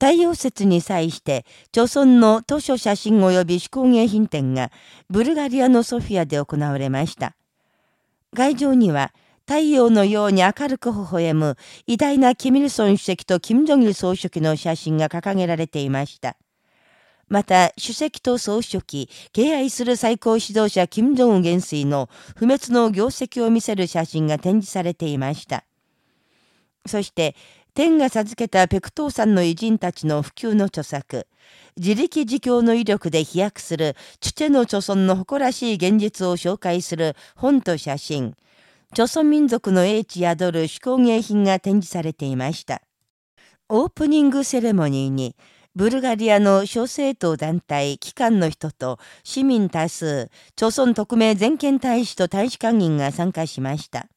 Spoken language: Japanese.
太陽節に際して、朝村の図書写真及び手工芸品展が、ブルガリアのソフィアで行われました。会場には、太陽のように明るく微笑む偉大なキミルソン主席とキム・ジョギル総書記の写真が掲げられていました。また、主席と総書記、敬愛する最高指導者キム・ジョン元帥の不滅の業績を見せる写真が展示されていました。そして、天が授けたペクトーさんの偉人たちの普及の著作、自力自強の威力で飛躍する、チュチェの著村の誇らしい現実を紹介する本と写真、著村民族の英知宿る手工芸品が展示されていました。オープニングセレモニーに、ブルガリアの小政党団体、機関の人と市民多数、朝村特命全権大使と大使館員が参加しました。